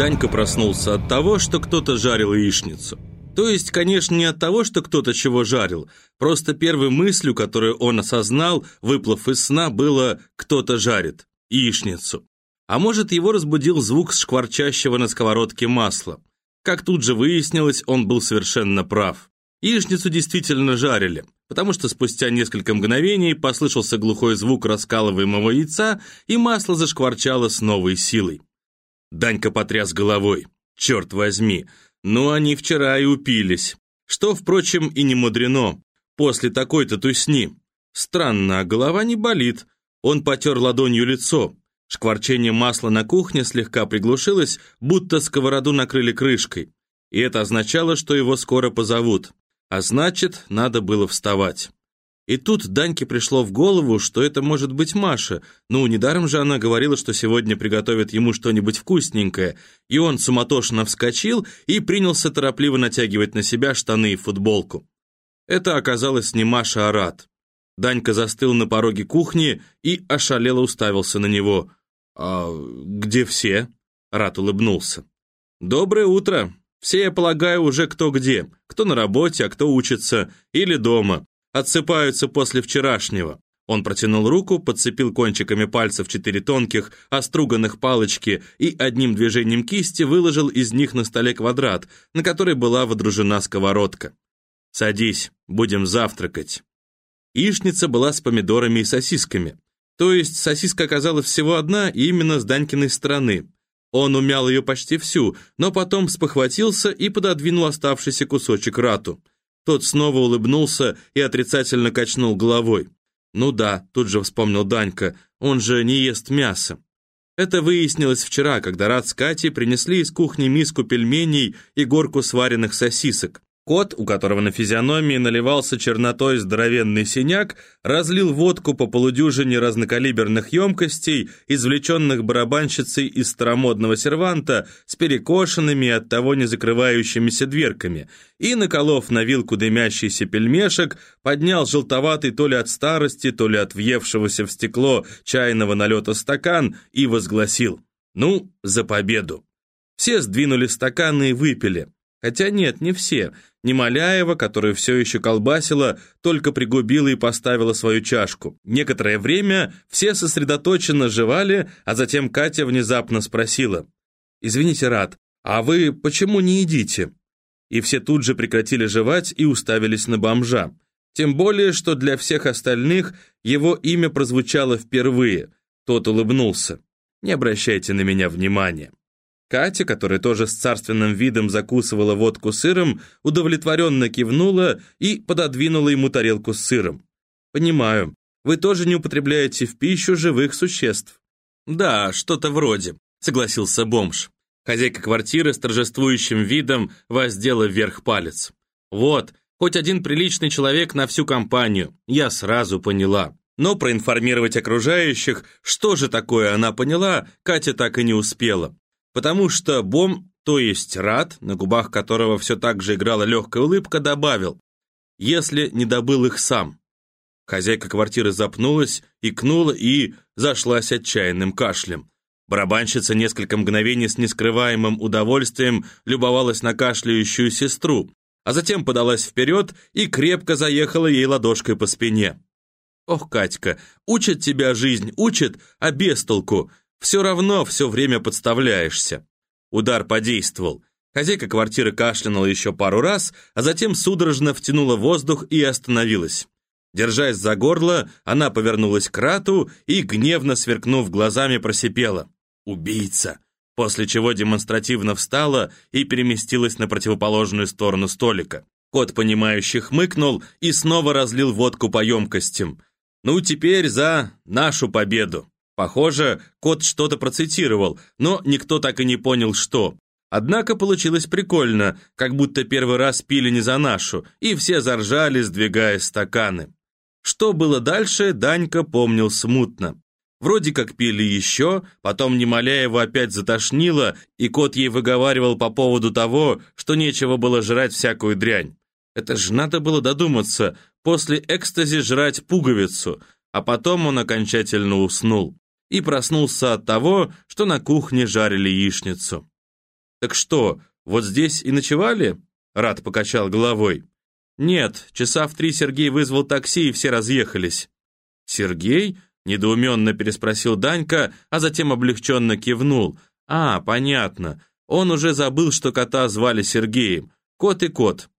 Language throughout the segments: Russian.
Данька проснулся от того, что кто-то жарил яичницу. То есть, конечно, не от того, что кто-то чего жарил, просто первой мыслью, которую он осознал, выплыв из сна, было «кто-то жарит» яичницу. А может, его разбудил звук шкварчащего на сковородке масла. Как тут же выяснилось, он был совершенно прав. Яичницу действительно жарили, потому что спустя несколько мгновений послышался глухой звук раскалываемого яйца, и масло зашкварчало с новой силой. Данька потряс головой. «Черт возьми, ну они вчера и упились. Что, впрочем, и не мудрено. После такой-то тусни. Странно, а голова не болит. Он потер ладонью лицо. Шкварчение масла на кухне слегка приглушилось, будто сковороду накрыли крышкой. И это означало, что его скоро позовут. А значит, надо было вставать. И тут Даньке пришло в голову, что это может быть Маша. Ну, недаром же она говорила, что сегодня приготовит ему что-нибудь вкусненькое. И он суматошно вскочил и принялся торопливо натягивать на себя штаны и футболку. Это оказалось не Маша, а Рад. Данька застыл на пороге кухни и ошалело уставился на него. «А где все?» Рад улыбнулся. «Доброе утро. Все, я полагаю, уже кто где. Кто на работе, а кто учится. Или дома отсыпаются после вчерашнего». Он протянул руку, подцепил кончиками пальцев четыре тонких, оструганных палочки и одним движением кисти выложил из них на столе квадрат, на который была водружена сковородка. «Садись, будем завтракать». Яичница была с помидорами и сосисками. То есть сосиска оказалась всего одна, и именно с Данькиной стороны. Он умял ее почти всю, но потом спохватился и пододвинул оставшийся кусочек рату. Тот снова улыбнулся и отрицательно качнул головой. «Ну да», тут же вспомнил Данька, он же не ест мясо. Это выяснилось вчера, когда Рад с Катей принесли из кухни миску пельменей и горку сваренных сосисок. Кот, у которого на физиономии наливался чернотой здоровенный синяк, разлил водку по полудюжине разнокалиберных емкостей, извлеченных барабанщицей из старомодного серванта с перекошенными и оттого не закрывающимися дверками, и, наколов на вилку дымящийся пельмешек, поднял желтоватый то ли от старости, то ли от въевшегося в стекло чайного налета стакан и возгласил «Ну, за победу!». Все сдвинули стаканы и выпили. Хотя нет, не все. Немоляева, которую все еще колбасила, только пригубила и поставила свою чашку. Некоторое время все сосредоточенно жевали, а затем Катя внезапно спросила. «Извините, Рад, а вы почему не едите?» И все тут же прекратили жевать и уставились на бомжа. Тем более, что для всех остальных его имя прозвучало впервые. Тот улыбнулся. «Не обращайте на меня внимания». Катя, которая тоже с царственным видом закусывала водку сыром, удовлетворенно кивнула и пододвинула ему тарелку с сыром. «Понимаю, вы тоже не употребляете в пищу живых существ». «Да, что-то вроде», — согласился бомж. Хозяйка квартиры с торжествующим видом воздела вверх палец. «Вот, хоть один приличный человек на всю компанию, я сразу поняла». Но проинформировать окружающих, что же такое она поняла, Катя так и не успела потому что Бом, то есть Рад, на губах которого все так же играла легкая улыбка, добавил, если не добыл их сам. Хозяйка квартиры запнулась, икнула и зашлась отчаянным кашлем. Барабанщица несколько мгновений с нескрываемым удовольствием любовалась на кашляющую сестру, а затем подалась вперед и крепко заехала ей ладошкой по спине. «Ох, Катька, учит тебя жизнь, учит, а без толку. Все равно все время подставляешься. Удар подействовал. Хозяйка квартиры кашлянула еще пару раз, а затем судорожно втянула воздух и остановилась. Держась за горло, она повернулась к Рату и, гневно сверкнув глазами, просипела. «Убийца!» После чего демонстративно встала и переместилась на противоположную сторону столика. Кот, понимающий, хмыкнул и снова разлил водку по емкостям. «Ну, теперь за нашу победу!» Похоже, кот что-то процитировал, но никто так и не понял, что. Однако получилось прикольно, как будто первый раз пили не за нашу, и все заржали, сдвигая стаканы. Что было дальше, Данька помнил смутно. Вроде как пили еще, потом Немоляева опять затошнило, и кот ей выговаривал по поводу того, что нечего было жрать всякую дрянь. Это ж надо было додуматься, после экстази жрать пуговицу, а потом он окончательно уснул и проснулся от того, что на кухне жарили яичницу. «Так что, вот здесь и ночевали?» Рад покачал головой. «Нет, часа в три Сергей вызвал такси, и все разъехались». «Сергей?» — недоуменно переспросил Данька, а затем облегченно кивнул. «А, понятно. Он уже забыл, что кота звали Сергеем. Кот и кот.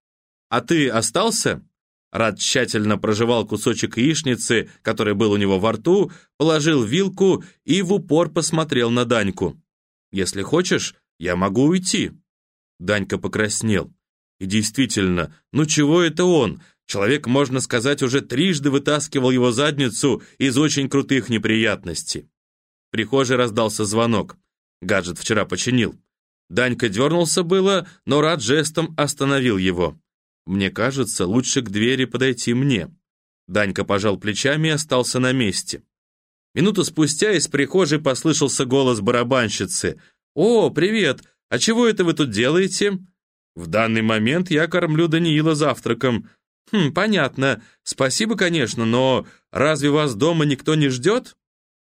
А ты остался?» Рад тщательно прожевал кусочек яичницы, который был у него во рту, положил вилку и в упор посмотрел на Даньку. «Если хочешь, я могу уйти». Данька покраснел. И действительно, ну чего это он? Человек, можно сказать, уже трижды вытаскивал его задницу из очень крутых неприятностей. В прихожей раздался звонок. Гаджет вчера починил. Данька дернулся было, но Рад жестом остановил его. «Мне кажется, лучше к двери подойти мне». Данька пожал плечами и остался на месте. Минуту спустя из прихожей послышался голос барабанщицы. «О, привет! А чего это вы тут делаете?» «В данный момент я кормлю Даниила завтраком». «Хм, понятно. Спасибо, конечно, но разве вас дома никто не ждет?»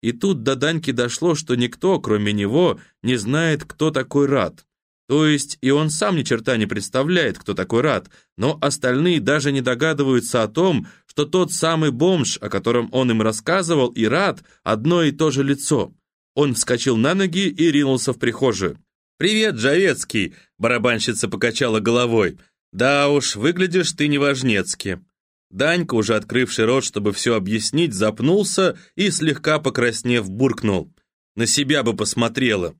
И тут до Даньки дошло, что никто, кроме него, не знает, кто такой Рад. То есть и он сам ни черта не представляет, кто такой Рад, но остальные даже не догадываются о том, что тот самый бомж, о котором он им рассказывал, и Рад – одно и то же лицо. Он вскочил на ноги и ринулся в прихожую. «Привет, Джавецкий!» – барабанщица покачала головой. «Да уж, выглядишь ты неважнецки». Данька, уже открывший рот, чтобы все объяснить, запнулся и, слегка покраснев, буркнул. «На себя бы посмотрела».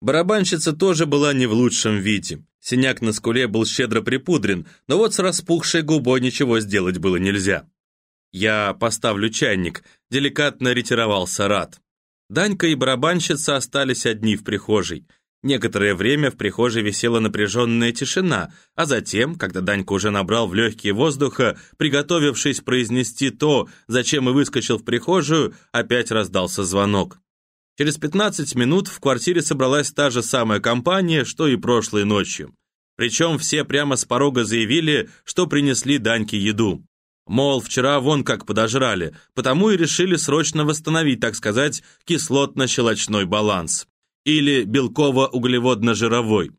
Барабанщица тоже была не в лучшем виде. Синяк на скуле был щедро припудрен, но вот с распухшей губой ничего сделать было нельзя. «Я поставлю чайник», — деликатно ретировался Рад. Данька и барабанщица остались одни в прихожей. Некоторое время в прихожей висела напряженная тишина, а затем, когда Данька уже набрал в легкие воздуха, приготовившись произнести то, зачем и выскочил в прихожую, опять раздался звонок. Через 15 минут в квартире собралась та же самая компания, что и прошлой ночью. Причем все прямо с порога заявили, что принесли Даньке еду. Мол, вчера вон как подожрали, потому и решили срочно восстановить, так сказать, кислотно-щелочной баланс. Или белково-углеводно-жировой.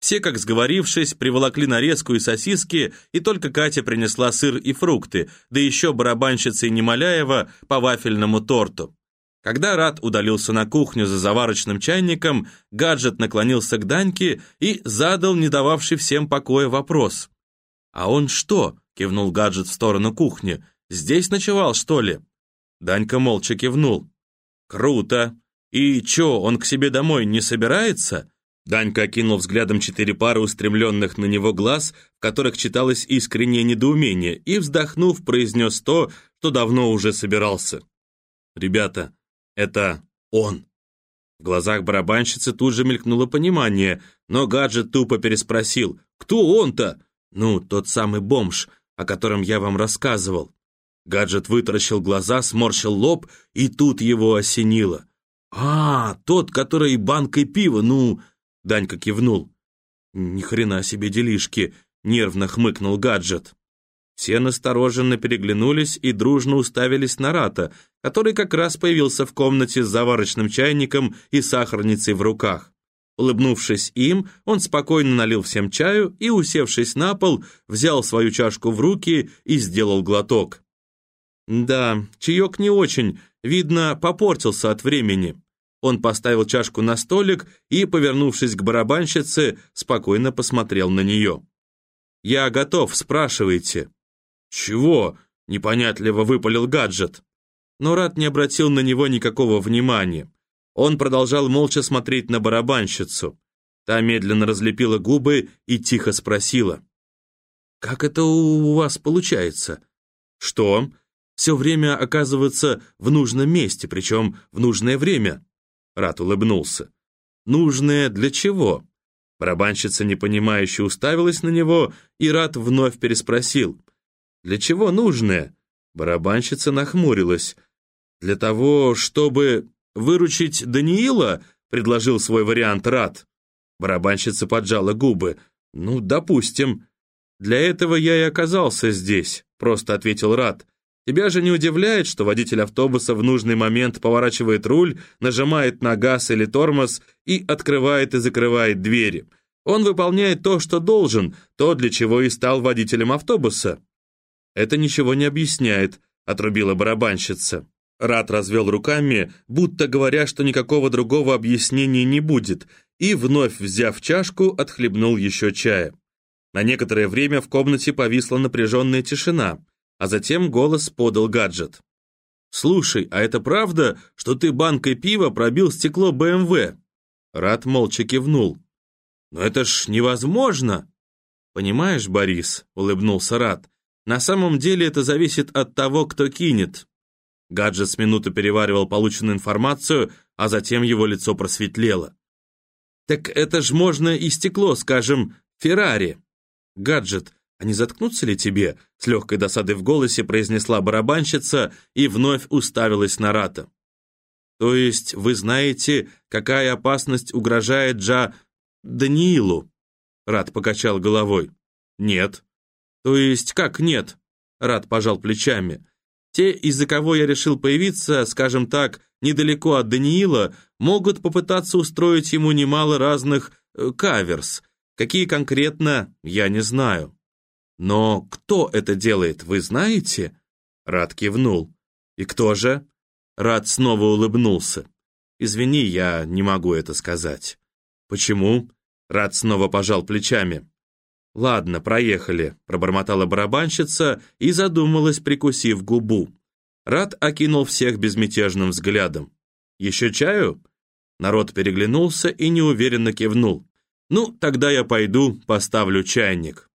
Все, как сговорившись, приволокли нарезку и сосиски, и только Катя принесла сыр и фрукты, да еще барабанщица и Немоляева по вафельному торту. Когда Рад удалился на кухню за заварочным чайником, гаджет наклонился к Даньке и задал не дававший всем покоя вопрос. «А он что?» — кивнул гаджет в сторону кухни. «Здесь ночевал, что ли?» Данька молча кивнул. «Круто! И чё, он к себе домой не собирается?» Данька окинул взглядом четыре пары устремленных на него глаз, в которых читалось искреннее недоумение, и, вздохнув, произнес то, что давно уже собирался. «Ребята, это он. В глазах барабанщицы тут же мелькнуло понимание, но гаджет тупо переспросил. «Кто он-то?» «Ну, тот самый бомж, о котором я вам рассказывал». Гаджет вытаращил глаза, сморщил лоб, и тут его осенило. «А, тот, который банкой пива, ну...» Данька кивнул. «Ни хрена себе делишки!» — нервно хмыкнул гаджет. Все настороженно переглянулись и дружно уставились на Рата, который как раз появился в комнате с заварочным чайником и сахарницей в руках. Улыбнувшись им, он спокойно налил всем чаю и, усевшись на пол, взял свою чашку в руки и сделал глоток. Да, чаек не очень, видно, попортился от времени. Он поставил чашку на столик и, повернувшись к барабанщице, спокойно посмотрел на нее. «Я готов, спрашивайте». «Чего?» — непонятливо выпалил гаджет. Но Рат не обратил на него никакого внимания. Он продолжал молча смотреть на барабанщицу. Та медленно разлепила губы и тихо спросила. «Как это у вас получается?» «Что?» «Все время оказывается в нужном месте, причем в нужное время». Рат улыбнулся. «Нужное для чего?» Барабанщица непонимающе уставилась на него, и Рат вновь переспросил. Для чего нужное?» Барабанщица нахмурилась. «Для того, чтобы выручить Даниила?» — предложил свой вариант Рад. Барабанщица поджала губы. «Ну, допустим. Для этого я и оказался здесь», — просто ответил Рад. Тебя же не удивляет, что водитель автобуса в нужный момент поворачивает руль, нажимает на газ или тормоз и открывает и закрывает двери. Он выполняет то, что должен, то, для чего и стал водителем автобуса. Это ничего не объясняет, отрубила барабанщица. Рад развел руками, будто говоря, что никакого другого объяснения не будет, и, вновь взяв чашку, отхлебнул еще чая. На некоторое время в комнате повисла напряженная тишина, а затем голос подал гаджет. «Слушай, а это правда, что ты банкой пива пробил стекло БМВ?» Рад молча кивнул. «Но это ж невозможно!» «Понимаешь, Борис», — улыбнулся Рад, «на самом деле это зависит от того, кто кинет. Гаджет с минуту переваривал полученную информацию, а затем его лицо просветлело. «Так это ж можно и стекло, скажем, Феррари». «Гаджет, а не заткнуться ли тебе?» С легкой досадой в голосе произнесла барабанщица и вновь уставилась на Рата. «То есть вы знаете, какая опасность угрожает Джа Даниилу?» Рат покачал головой. «Нет». «То есть как нет?» Рат пожал плечами. Те, из-за кого я решил появиться, скажем так, недалеко от Даниила, могут попытаться устроить ему немало разных э, каверс. Какие конкретно, я не знаю. Но кто это делает, вы знаете? Рад кивнул. И кто же? Рад снова улыбнулся. Извини, я не могу это сказать. Почему? Рад снова пожал плечами. «Ладно, проехали», — пробормотала барабанщица и задумалась, прикусив губу. Рад окинул всех безмятежным взглядом. «Еще чаю?» Народ переглянулся и неуверенно кивнул. «Ну, тогда я пойду, поставлю чайник».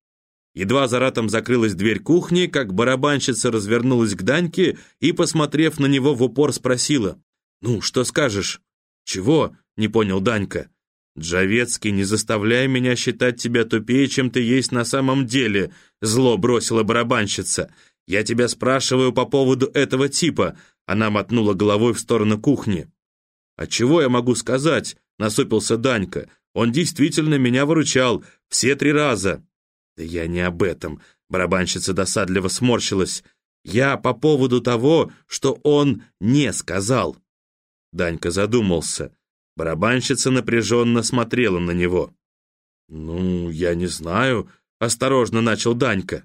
Едва за ратом закрылась дверь кухни, как барабанщица развернулась к Даньке и, посмотрев на него в упор, спросила. «Ну, что скажешь?» «Чего?» — не понял Данька. «Джавецкий, не заставляй меня считать тебя тупее, чем ты есть на самом деле», зло бросила барабанщица. «Я тебя спрашиваю по поводу этого типа», она мотнула головой в сторону кухни. «А чего я могу сказать?» насупился Данька. «Он действительно меня выручал, все три раза». «Да я не об этом», барабанщица досадливо сморщилась. «Я по поводу того, что он не сказал». Данька задумался. Барабанщица напряженно смотрела на него. «Ну, я не знаю», — осторожно начал Данька.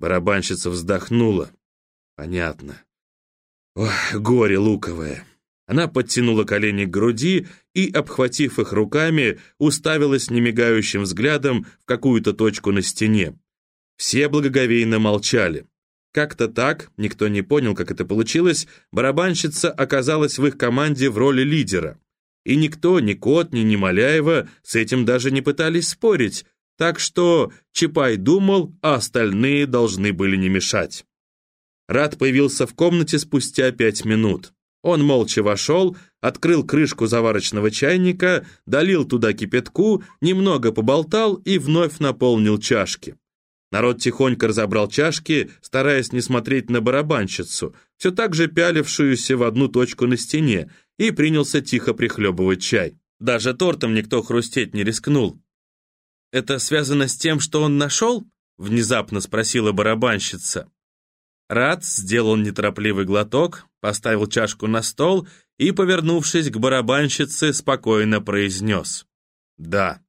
Барабанщица вздохнула. «Понятно. Ох, горе луковое». Она подтянула колени к груди и, обхватив их руками, уставилась немигающим взглядом в какую-то точку на стене. Все благоговейно молчали. Как-то так, никто не понял, как это получилось, барабанщица оказалась в их команде в роли лидера. И никто, ни Кот, ни Немоляева с этим даже не пытались спорить, так что Чапай думал, а остальные должны были не мешать. Рад появился в комнате спустя пять минут. Он молча вошел, открыл крышку заварочного чайника, долил туда кипятку, немного поболтал и вновь наполнил чашки. Народ тихонько разобрал чашки, стараясь не смотреть на барабанщицу, все так же пялившуюся в одну точку на стене, и принялся тихо прихлебывать чай. Даже тортом никто хрустеть не рискнул. «Это связано с тем, что он нашел?» — внезапно спросила барабанщица. Рад сделал неторопливый глоток, поставил чашку на стол и, повернувшись к барабанщице, спокойно произнес «Да».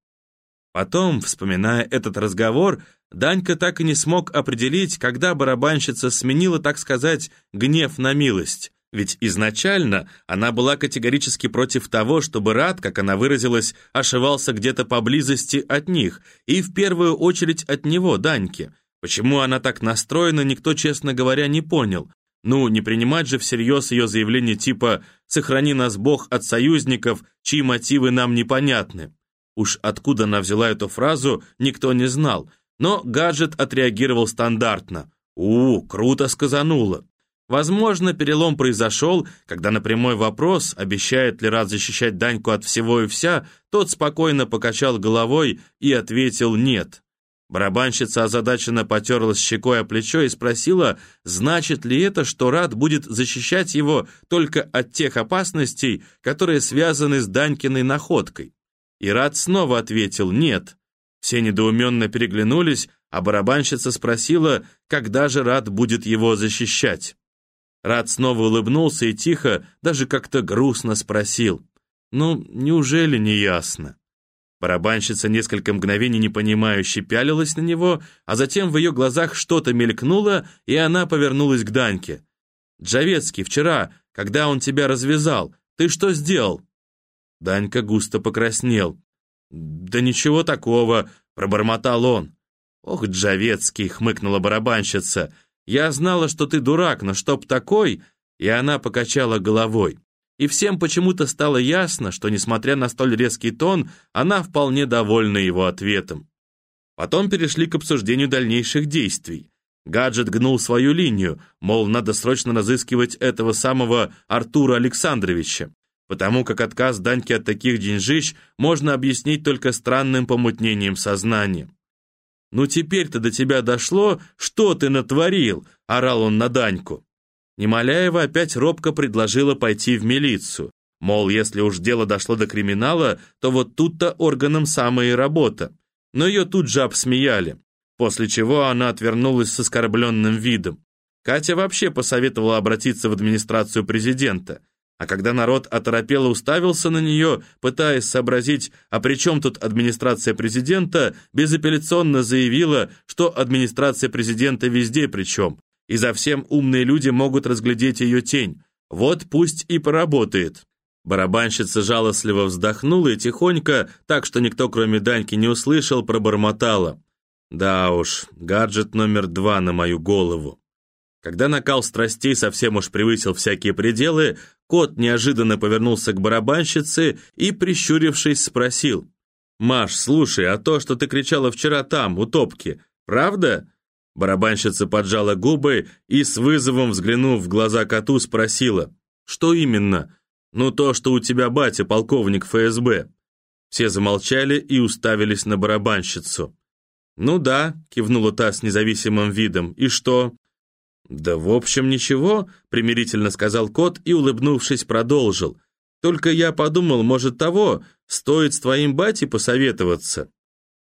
Потом, вспоминая этот разговор, Данька так и не смог определить, когда барабанщица сменила, так сказать, гнев на милость. Ведь изначально она была категорически против того, чтобы Рад, как она выразилась, ошивался где-то поблизости от них, и в первую очередь от него, Даньки. Почему она так настроена, никто, честно говоря, не понял. Ну, не принимать же всерьез ее заявление типа «Сохрани нас Бог от союзников, чьи мотивы нам непонятны». Уж откуда она взяла эту фразу, никто не знал, но гаджет отреагировал стандартно. «У, круто сказануло». Возможно, перелом произошел, когда на прямой вопрос, обещает ли Рад защищать Даньку от всего и вся, тот спокойно покачал головой и ответил «нет». Барабанщица озадаченно потерлась щекой о плечо и спросила, значит ли это, что Рад будет защищать его только от тех опасностей, которые связаны с Данькиной находкой. И Рад снова ответил «нет». Все недоуменно переглянулись, а барабанщица спросила, когда же Рад будет его защищать. Рад снова улыбнулся и тихо, даже как-то грустно спросил. «Ну, неужели не ясно?» Барабанщица несколько мгновений непонимающе пялилась на него, а затем в ее глазах что-то мелькнуло, и она повернулась к Даньке. «Джавецкий, вчера, когда он тебя развязал, ты что сделал?» Данька густо покраснел. «Да ничего такого», — пробормотал он. «Ох, Джавецкий!» — хмыкнула барабанщица. «Я знала, что ты дурак, но чтоб такой...» И она покачала головой. И всем почему-то стало ясно, что, несмотря на столь резкий тон, она вполне довольна его ответом. Потом перешли к обсуждению дальнейших действий. Гаджет гнул свою линию, мол, надо срочно разыскивать этого самого Артура Александровича, потому как отказ Даньки от таких деньжищ можно объяснить только странным помутнением сознания. «Ну теперь-то до тебя дошло, что ты натворил?» — орал он на Даньку. Немоляева опять робко предложила пойти в милицию. Мол, если уж дело дошло до криминала, то вот тут-то органам самая работа. Но ее тут же обсмеяли, после чего она отвернулась с оскорбленным видом. Катя вообще посоветовала обратиться в администрацию президента – а когда народ оторопело уставился на нее, пытаясь сообразить, а при чем тут администрация президента, безапелляционно заявила, что администрация президента везде причем, и за всем умные люди могут разглядеть ее тень. Вот пусть и поработает. Барабанщица жалостливо вздохнула и тихонько, так что никто кроме Даньки не услышал, пробормотала. Да уж, гаджет номер два на мою голову. Когда накал страстей совсем уж превысил всякие пределы, кот неожиданно повернулся к барабанщице и, прищурившись, спросил. «Маш, слушай, а то, что ты кричала вчера там, у топки, правда?» Барабанщица поджала губы и, с вызовом взглянув в глаза коту, спросила. «Что именно?» «Ну, то, что у тебя батя, полковник ФСБ». Все замолчали и уставились на барабанщицу. «Ну да», — кивнула та с независимым видом. «И что?» «Да в общем ничего», — примирительно сказал кот и, улыбнувшись, продолжил. «Только я подумал, может того, стоит с твоим батей посоветоваться».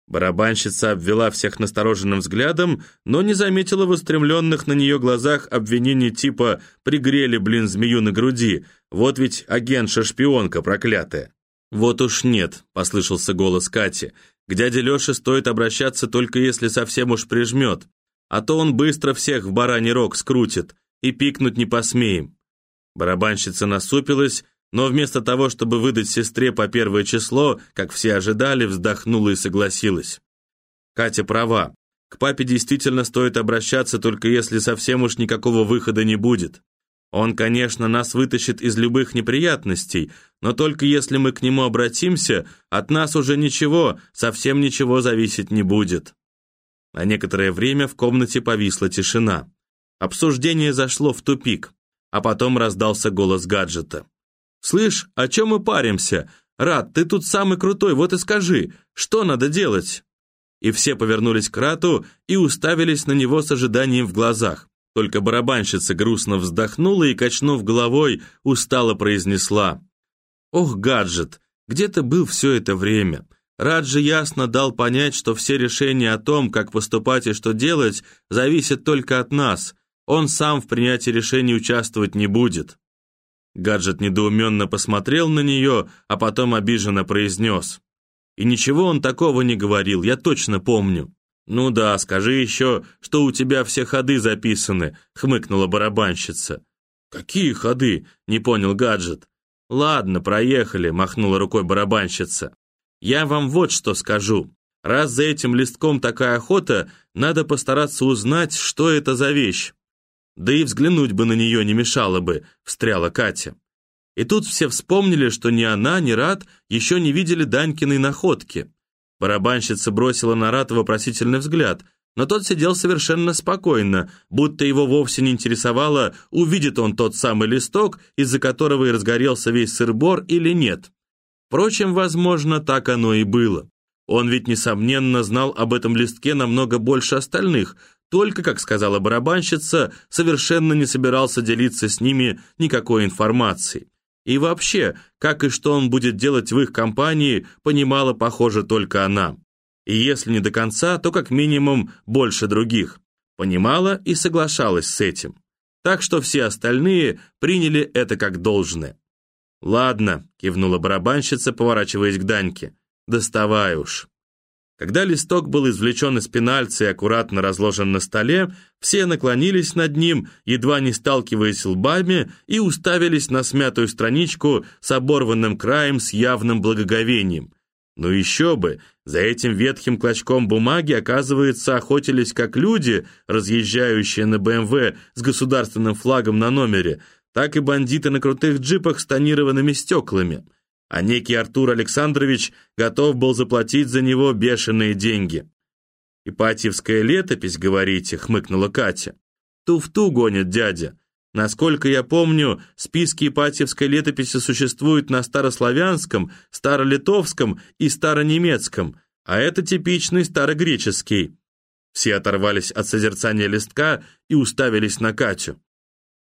Барабанщица обвела всех настороженным взглядом, но не заметила в устремленных на нее глазах обвинений типа «пригрели, блин, змею на груди», «вот ведь агентша-шпионка проклятая». «Вот уж нет», — послышался голос Кати, «к дяде Леше стоит обращаться только если совсем уж прижмет а то он быстро всех в бараний рог скрутит, и пикнуть не посмеем». Барабанщица насупилась, но вместо того, чтобы выдать сестре по первое число, как все ожидали, вздохнула и согласилась. Катя права. К папе действительно стоит обращаться, только если совсем уж никакого выхода не будет. Он, конечно, нас вытащит из любых неприятностей, но только если мы к нему обратимся, от нас уже ничего, совсем ничего зависеть не будет. На некоторое время в комнате повисла тишина. Обсуждение зашло в тупик, а потом раздался голос гаджета. «Слышь, о чем мы паримся? Рад, ты тут самый крутой, вот и скажи, что надо делать?» И все повернулись к Рату и уставились на него с ожиданием в глазах. Только барабанщица грустно вздохнула и, качнув головой, устало произнесла. «Ох, гаджет, где ты был все это время? Раджи ясно дал понять, что все решения о том, как поступать и что делать, зависят только от нас. Он сам в принятии решений участвовать не будет. Гаджет недоуменно посмотрел на нее, а потом обиженно произнес. «И ничего он такого не говорил, я точно помню». «Ну да, скажи еще, что у тебя все ходы записаны», — хмыкнула барабанщица. «Какие ходы?» — не понял гаджет. «Ладно, проехали», — махнула рукой барабанщица. Я вам вот что скажу. Раз за этим листком такая охота, надо постараться узнать, что это за вещь. Да и взглянуть бы на нее не мешало бы, встряла Катя. И тут все вспомнили, что ни она, ни Рад еще не видели Данькиной находки. Барабанщица бросила на Рад вопросительный взгляд, но тот сидел совершенно спокойно, будто его вовсе не интересовало, увидит он тот самый листок, из-за которого и разгорелся весь сырбор или нет. Впрочем, возможно, так оно и было. Он ведь, несомненно, знал об этом листке намного больше остальных, только, как сказала барабанщица, совершенно не собирался делиться с ними никакой информацией. И вообще, как и что он будет делать в их компании, понимала, похоже, только она. И если не до конца, то как минимум больше других. Понимала и соглашалась с этим. так что все остальные приняли это как должное. «Ладно», — кивнула барабанщица, поворачиваясь к Даньке, — «доставай уж». Когда листок был извлечен из пенальца и аккуратно разложен на столе, все наклонились над ним, едва не сталкиваясь лбами, и уставились на смятую страничку с оборванным краем с явным благоговением. Ну еще бы, за этим ветхим клочком бумаги, оказывается, охотились как люди, разъезжающие на БМВ с государственным флагом на номере, так и бандиты на крутых джипах с тонированными стеклами – а некий Артур Александрович готов был заплатить за него бешеные деньги. «Ипатьевская летопись, говорите?» — хмыкнула Катя. «Туфту гонит дядя. Насколько я помню, списки Ипатьевской летописи существуют на старославянском, старолитовском и старонемецком, а это типичный старогреческий». Все оторвались от созерцания листка и уставились на Катю.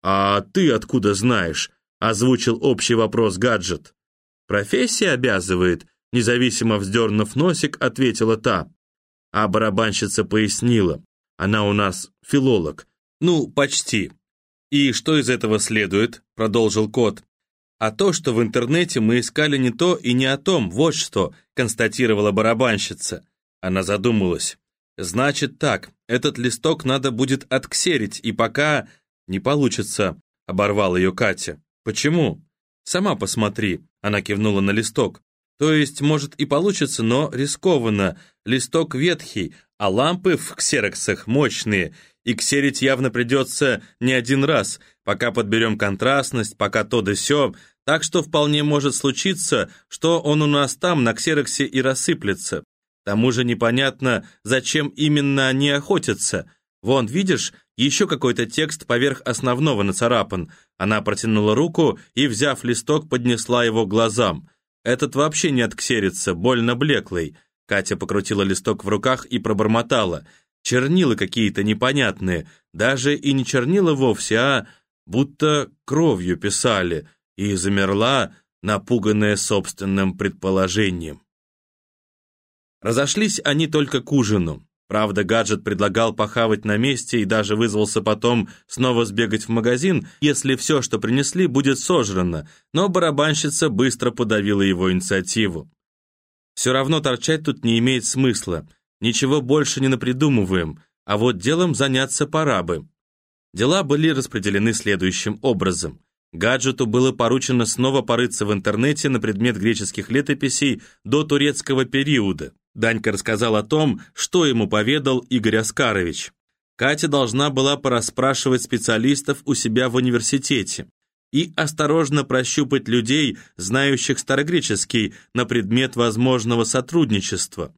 «А ты откуда знаешь?» — озвучил общий вопрос гаджет. «Профессия обязывает», независимо вздернув носик, ответила та. А барабанщица пояснила. Она у нас филолог. Ну, почти. И что из этого следует? Продолжил кот. А то, что в интернете мы искали не то и не о том, вот что, констатировала барабанщица. Она задумалась. Значит так, этот листок надо будет отксерить, и пока не получится, оборвал ее Катя. Почему? Сама посмотри. Она кивнула на листок. То есть, может и получится, но рискованно. Листок ветхий, а лампы в ксероксах мощные. И ксерить явно придется не один раз, пока подберем контрастность, пока то да сё. Так что вполне может случиться, что он у нас там на ксероксе и рассыплется. К тому же непонятно, зачем именно они охотятся. Вон, видишь, еще какой-то текст поверх основного нацарапан. Она протянула руку и, взяв листок, поднесла его к глазам. Этот вообще не отксерится, больно блеклый. Катя покрутила листок в руках и пробормотала. Чернила какие-то непонятные, даже и не чернила вовсе, а будто кровью писали, и замерла, напуганная собственным предположением. Разошлись они только к ужину. Правда, гаджет предлагал похавать на месте и даже вызвался потом снова сбегать в магазин, если все, что принесли, будет сожрано, но барабанщица быстро подавила его инициативу. Все равно торчать тут не имеет смысла, ничего больше не напридумываем, а вот делом заняться пора бы. Дела были распределены следующим образом. Гаджету было поручено снова порыться в интернете на предмет греческих летописей до турецкого периода. Данька рассказал о том, что ему поведал Игорь Оскарович. Катя должна была порасспрашивать специалистов у себя в университете и осторожно прощупать людей, знающих старогреческий, на предмет возможного сотрудничества.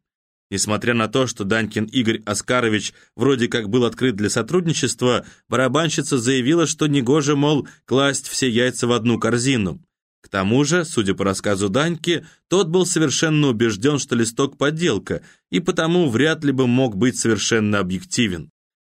Несмотря на то, что Данькин Игорь Оскарович вроде как был открыт для сотрудничества, барабанщица заявила, что негоже, мол, класть все яйца в одну корзину. К тому же, судя по рассказу Даньки, тот был совершенно убежден, что листок подделка, и потому вряд ли бы мог быть совершенно объективен.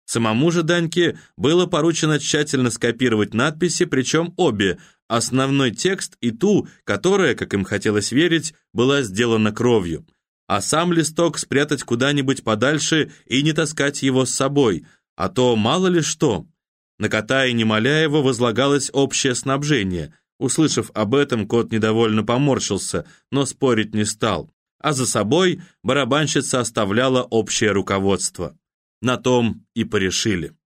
Самому же Даньке было поручено тщательно скопировать надписи, причем обе, основной текст и ту, которая, как им хотелось верить, была сделана кровью. А сам листок спрятать куда-нибудь подальше и не таскать его с собой, а то мало ли что. На кота и Немоляева возлагалось общее снабжение – Услышав об этом, кот недовольно поморщился, но спорить не стал. А за собой барабанщица оставляла общее руководство. На том и порешили.